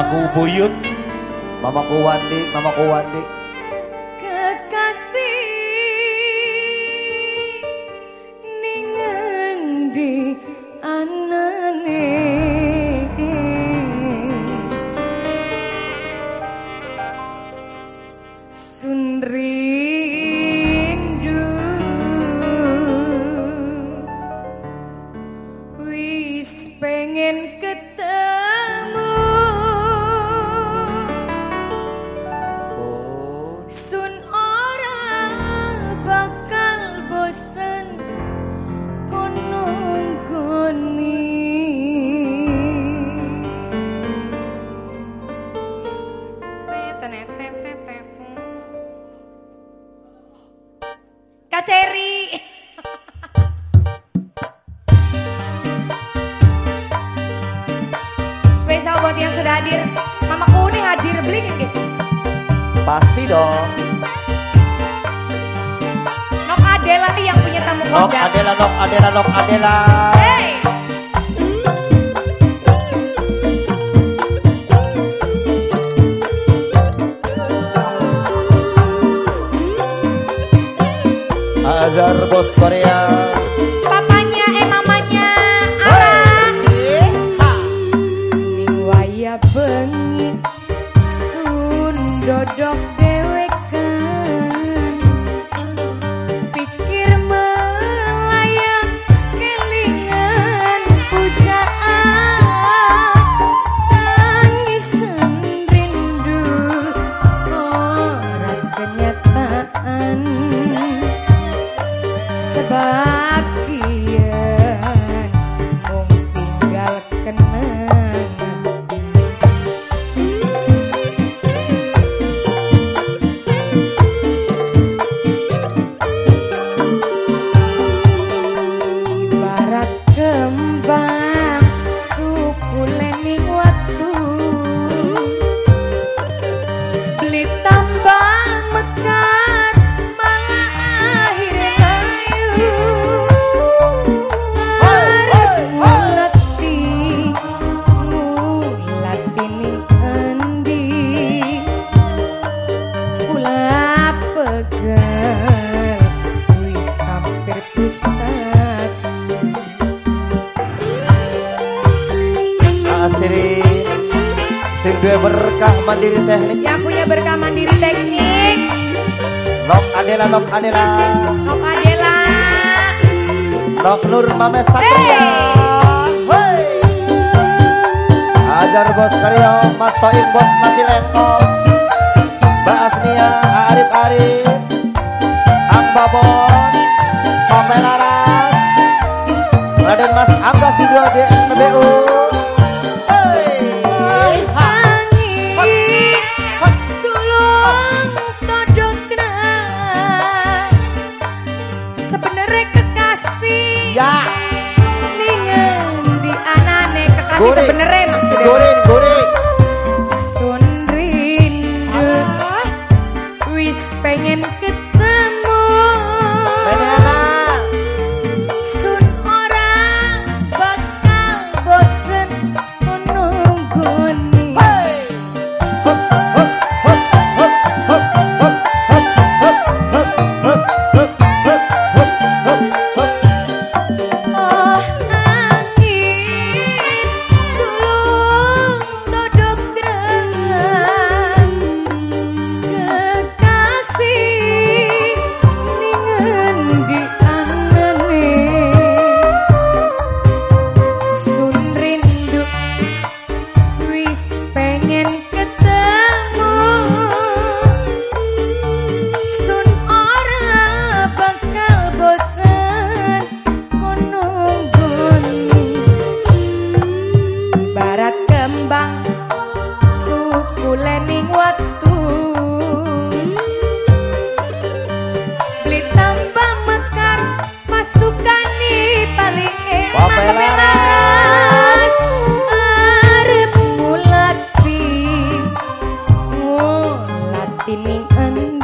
Mamaku Buyut, Mamaku Wandi, Mamaku Wandi. Kekasih sudah hadir Mamaku nih hadir beli gitu Pasti dong. Nok Adela nih yang punya tamu Nok kondang. Adela, Nok Adela, Nok Adela. Hey. Duwe berkah mandiri teknik. yang punya berkah mandiri teknik Nok Adela, Nok Adela. Nok Adela Nok Nur Mame Satria. Hey. Ajar Bos Karyo, Mas Toin Bos Nasi Lengko. Mbak Asnia, Arif Arif. Ang Babon. Mame Laras. Raden Mas Angga si 2 di SPBU. Sebenarnya kekasih Ya, ningen di anane kekasih Goreng. sebenarnya maksudnya goreng, goreng.